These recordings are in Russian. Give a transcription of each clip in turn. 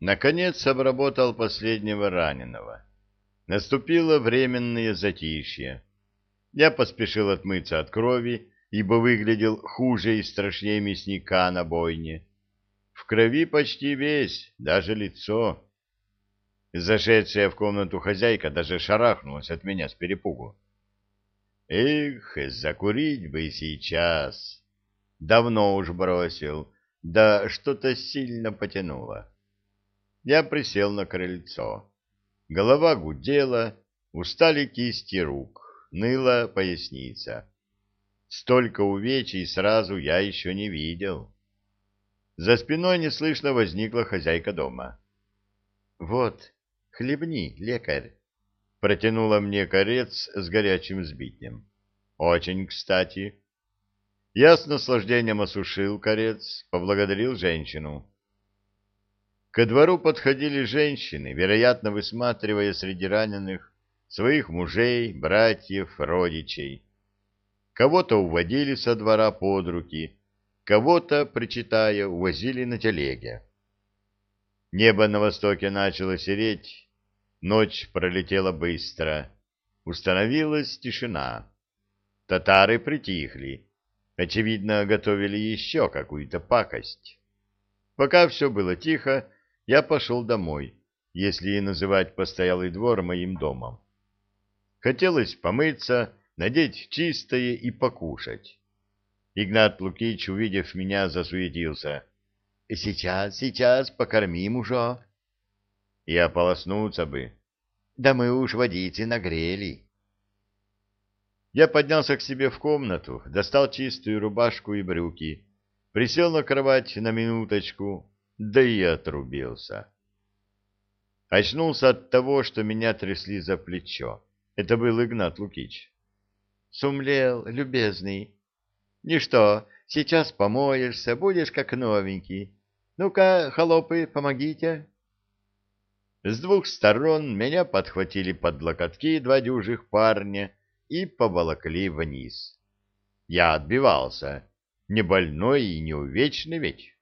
Наконец обработал последнего раненого. Наступило временное затишье. Я поспешил отмыться от крови, ибо выглядел хуже и страшнее мясника на бойне. В крови почти весь, даже лицо. Зашедшая в комнату хозяйка даже шарахнулась от меня с перепугу. Эх, закурить бы сейчас. Давно уж бросил, да что-то сильно потянуло. Я присел на крыльцо. Голова гудела, устали кисти рук, ныла поясница. Столько увечий сразу я еще не видел. За спиной неслышно возникла хозяйка дома. — Вот, хлебни, лекарь, — протянула мне корец с горячим сбитнем. — Очень кстати. Я с наслаждением осушил корец, поблагодарил женщину. Ко двору подходили женщины, вероятно, высматривая среди раненых своих мужей, братьев, родичей. Кого-то уводили со двора под руки, кого-то, причитая, увозили на телеге. Небо на востоке начало сереть, ночь пролетела быстро, установилась тишина. Татары притихли, очевидно, готовили еще какую-то пакость. Пока все было тихо, я пошел домой, если и называть постоялый двор моим домом. Хотелось помыться, надеть чистое и покушать. Игнат Лукич, увидев меня, засуетился. — Сейчас, сейчас, покормим уже. И ополоснуться бы. Да мы уж водицы нагрели. Я поднялся к себе в комнату, достал чистую рубашку и брюки, присел на кровать на минуточку, да и отрубился. Очнулся от того, что меня трясли за плечо. Это был Игнат Лукич. Сумлел, любезный. Ничто, сейчас помоешься, будешь как новенький. Ну-ка, холопы, помогите. С двух сторон меня подхватили под локотки два дюжих парня и поволокли вниз. Я отбивался. Не больной и не увечный ведь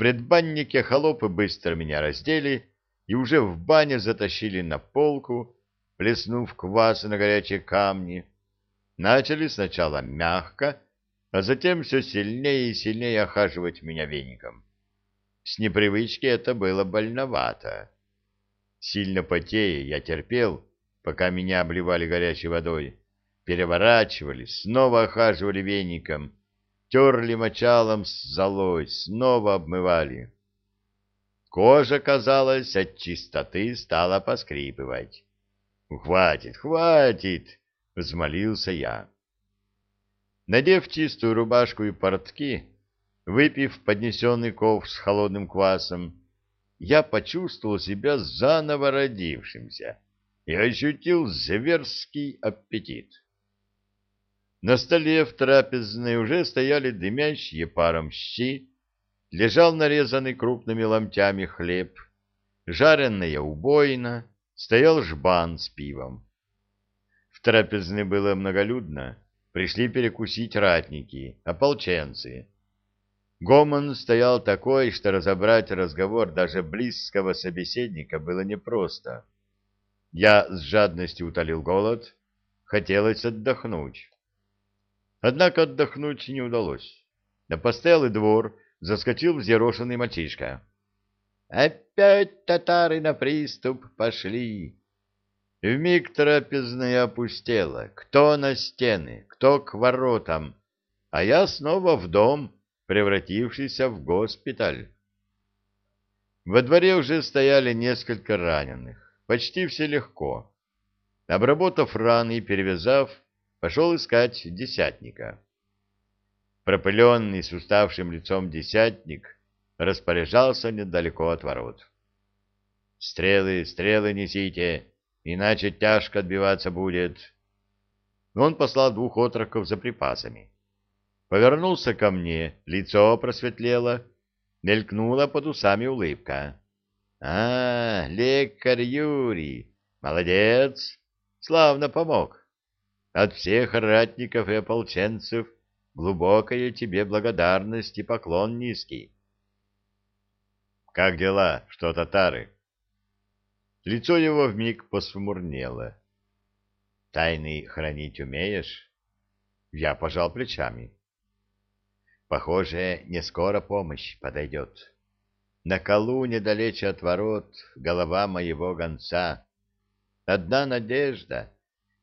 предбаннике холопы быстро меня раздели и уже в бане затащили на полку, плеснув квас на горячие камни. Начали сначала мягко, а затем все сильнее и сильнее охаживать меня веником. С непривычки это было больновато. Сильно потея я терпел, пока меня обливали горячей водой, переворачивали, снова охаживали веником — терли мочалом с золой, снова обмывали. Кожа, казалось, от чистоты стала поскрипывать. «Хватит, хватит!» — взмолился я. Надев чистую рубашку и портки, выпив поднесенный ков с холодным квасом, я почувствовал себя заново родившимся и ощутил зверский аппетит. На столе в трапезной уже стояли дымящие паром щи, лежал нарезанный крупными ломтями хлеб, жареная убойна, стоял жбан с пивом. В трапезной было многолюдно, пришли перекусить ратники, ополченцы. Гомон стоял такой, что разобрать разговор даже близкого собеседника было непросто. Я с жадностью утолил голод, хотелось отдохнуть. Однако отдохнуть не удалось. На постоялый двор заскочил взъерошенный мальчишка. «Опять татары на приступ пошли!» Вмиг трапезная опустела. Кто на стены, кто к воротам, а я снова в дом, превратившийся в госпиталь. Во дворе уже стояли несколько раненых, почти все легко. Обработав раны и перевязав, пошел искать десятника. Пропыленный с уставшим лицом десятник распоряжался недалеко от ворот. «Стрелы, стрелы несите, иначе тяжко отбиваться будет». Он послал двух отроков за припасами. Повернулся ко мне, лицо просветлело, мелькнула под усами улыбка. «А, лекарь Юрий, молодец, славно помог. От всех ратников и ополченцев глубокая тебе благодарность и поклон низкий. Как дела? Что татары? Лицо его вмиг посмурнело. Тайны хранить умеешь? Я пожал плечами. Похоже, не скоро помощь подойдет. На колу недалече от ворот голова моего гонца. Одна надежда.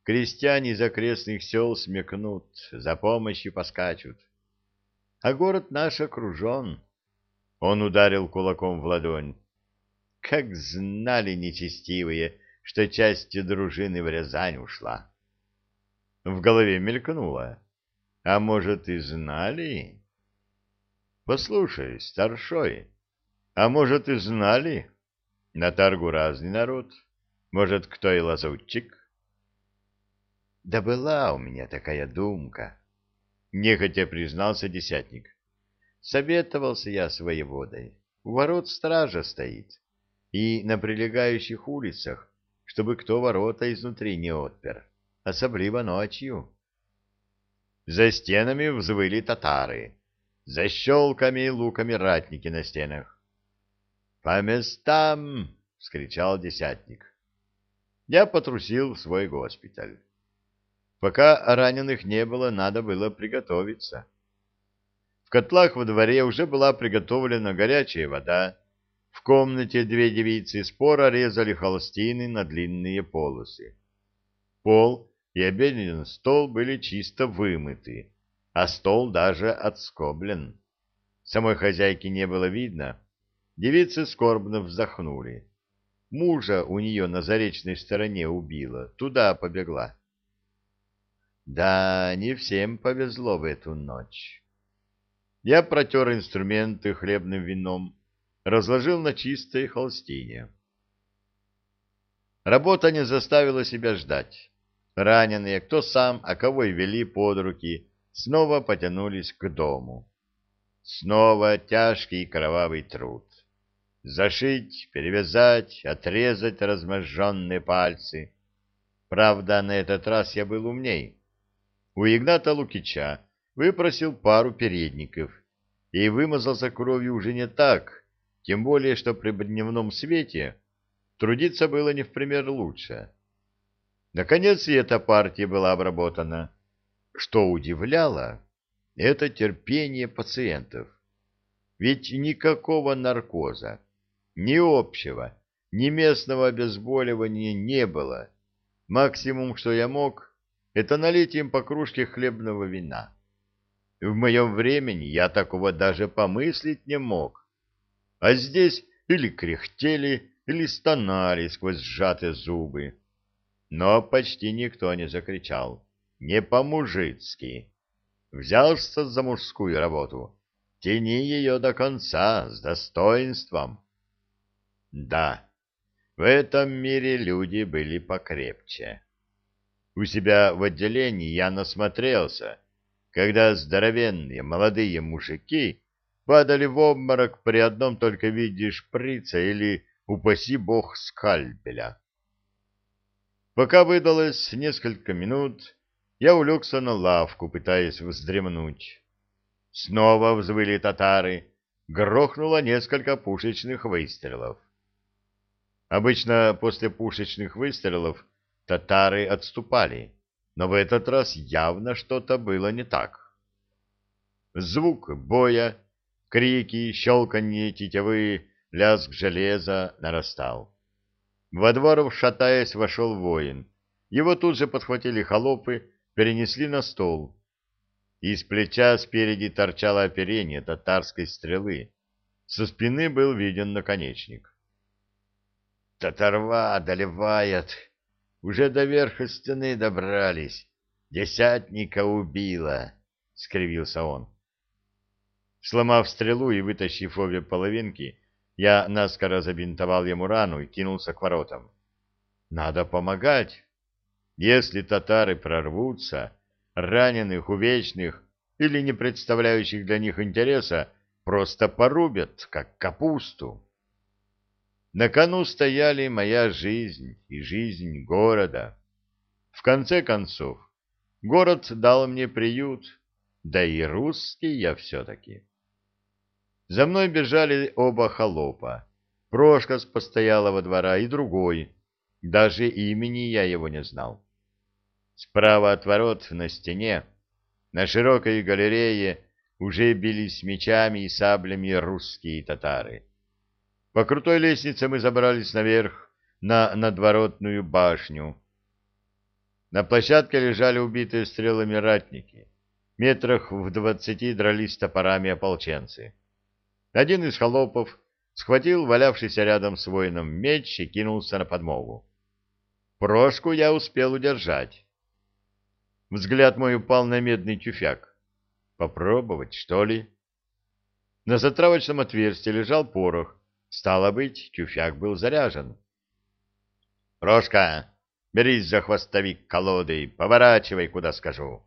Крестьяне из окрестных сел смекнут, за помощью поскачут. А город наш окружен. Он ударил кулаком в ладонь. Как знали нечестивые, что часть дружины в Рязань ушла. В голове мелькнуло. А может, и знали? Послушай, старшой, а может, и знали? На торгу разный народ. Может, кто и лазутчик? Да была у меня такая думка. Нехотя признался десятник. Советовался я с воеводой. У ворот стража стоит. И на прилегающих улицах, чтобы кто ворота изнутри не отпер. Особливо ночью. За стенами взвыли татары. За щелками и луками ратники на стенах. «По местам!» — вскричал десятник. Я потрусил в свой госпиталь. Пока раненых не было, надо было приготовиться. В котлах во дворе уже была приготовлена горячая вода. В комнате две девицы спора резали холстины на длинные полосы. Пол и обеденный стол были чисто вымыты, а стол даже отскоблен. Самой хозяйки не было видно, Девицы скорбно вздохнули. Мужа у нее на заречной стороне убила, туда побегла. Да, не всем повезло в эту ночь. Я протер инструменты хлебным вином, разложил на чистой холстине. Работа не заставила себя ждать. Раненые, кто сам, а кого и вели под руки, снова потянулись к дому. Снова тяжкий кровавый труд зашить, перевязать, отрезать разможженные пальцы. Правда, на этот раз я был умней. У Игната Лукича выпросил пару передников и вымазался кровью уже не так, тем более, что при дневном свете трудиться было не в пример лучше. Наконец и эта партия была обработана. Что удивляло, это терпение пациентов. Ведь никакого наркоза, ни общего, ни местного обезболивания не было. Максимум, что я мог, это налить им по кружке хлебного вина. В моем времени я такого даже помыслить не мог. А здесь или кряхтели, или стонали сквозь сжатые зубы. Но почти никто не закричал. Не по-мужицки. Взялся за мужскую работу. Тяни ее до конца, с достоинством. Да, в этом мире люди были покрепче. У себя в отделении я насмотрелся, когда здоровенные молодые мужики падали в обморок при одном только виде шприца или, упаси бог, скальпеля. Пока выдалось несколько минут, я улегся на лавку, пытаясь вздремнуть. Снова взвыли татары, грохнуло несколько пушечных выстрелов. Обычно после пушечных выстрелов татары отступали, но в этот раз явно что-то было не так. Звук боя, крики, щелканье тетивы, лязг железа нарастал. Во двор, шатаясь, вошел воин. Его тут же подхватили холопы, перенесли на стол. Из плеча спереди торчало оперение татарской стрелы. Со спины был виден наконечник. Татарва одолевает. Уже до верха стены добрались. Десятника убило, — скривился он. Сломав стрелу и вытащив обе половинки, я наскоро забинтовал ему рану и кинулся к воротам. Надо помогать. Если татары прорвутся, раненых, увечных или не представляющих для них интереса просто порубят, как капусту. На кону стояли моя жизнь и жизнь города. В конце концов, город дал мне приют, да и русский я все-таки. За мной бежали оба холопа. Прошка с постоялого двора и другой. Даже имени я его не знал. Справа от ворот на стене, на широкой галерее, уже бились мечами и саблями русские татары. По крутой лестнице мы забрались наверх на надворотную башню. На площадке лежали убитые стрелами ратники. Метрах в двадцати дрались топорами ополченцы. Один из холопов схватил валявшийся рядом с воином меч и кинулся на подмогу. Прошку я успел удержать. Взгляд мой упал на медный тюфяк. Попробовать, что ли? На затравочном отверстии лежал порох. Стало быть, тюфяк был заряжен. — Прошка, берись за хвостовик колоды, поворачивай, куда скажу.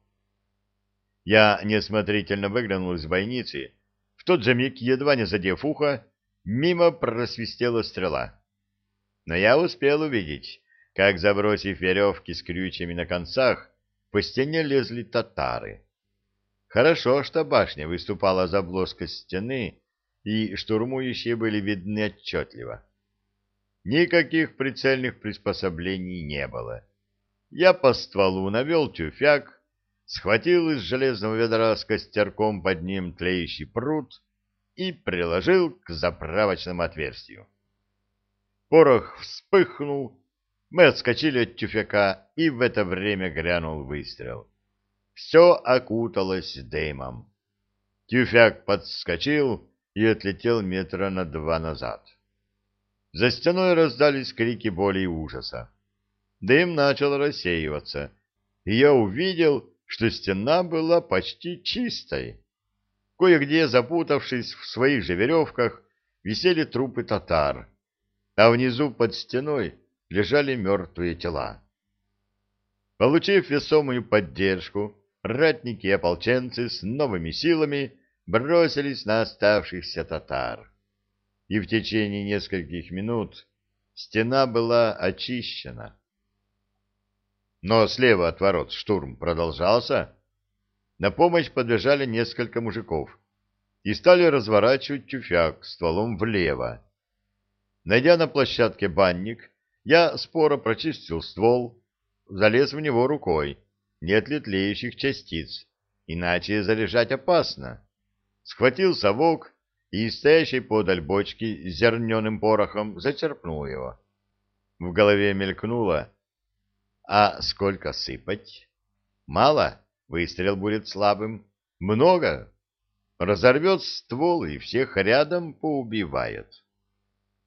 Я неосмотрительно выглянул из бойницы. В тот же миг, едва не задев ухо, мимо просвистела стрела. Но я успел увидеть, как, забросив веревки с крючьями на концах, по стене лезли татары. Хорошо, что башня выступала за плоскость стены, и штурмующие были видны отчетливо. Никаких прицельных приспособлений не было. Я по стволу навел тюфяк, схватил из железного ведра с костерком под ним тлеющий пруд и приложил к заправочному отверстию. Порох вспыхнул, мы отскочили от тюфяка, и в это время грянул выстрел. Все окуталось дымом. Тюфяк подскочил и отлетел метра на два назад. За стеной раздались крики боли и ужаса. Дым начал рассеиваться, и я увидел, что стена была почти чистой. Кое-где, запутавшись в своих же веревках, висели трупы татар, а внизу под стеной лежали мертвые тела. Получив весомую поддержку, ратники и ополченцы с новыми силами бросились на оставшихся татар. И в течение нескольких минут стена была очищена. Но слева от ворот штурм продолжался. На помощь подбежали несколько мужиков и стали разворачивать тюфяк стволом влево. Найдя на площадке банник, я споро прочистил ствол, залез в него рукой, нет ли тлеющих частиц, иначе заряжать опасно. Схватил совок и из стоящей подаль бочки с зерненым порохом зачерпнул его. В голове мелькнуло, а сколько сыпать? Мало, выстрел будет слабым. Много, разорвет ствол и всех рядом поубивает.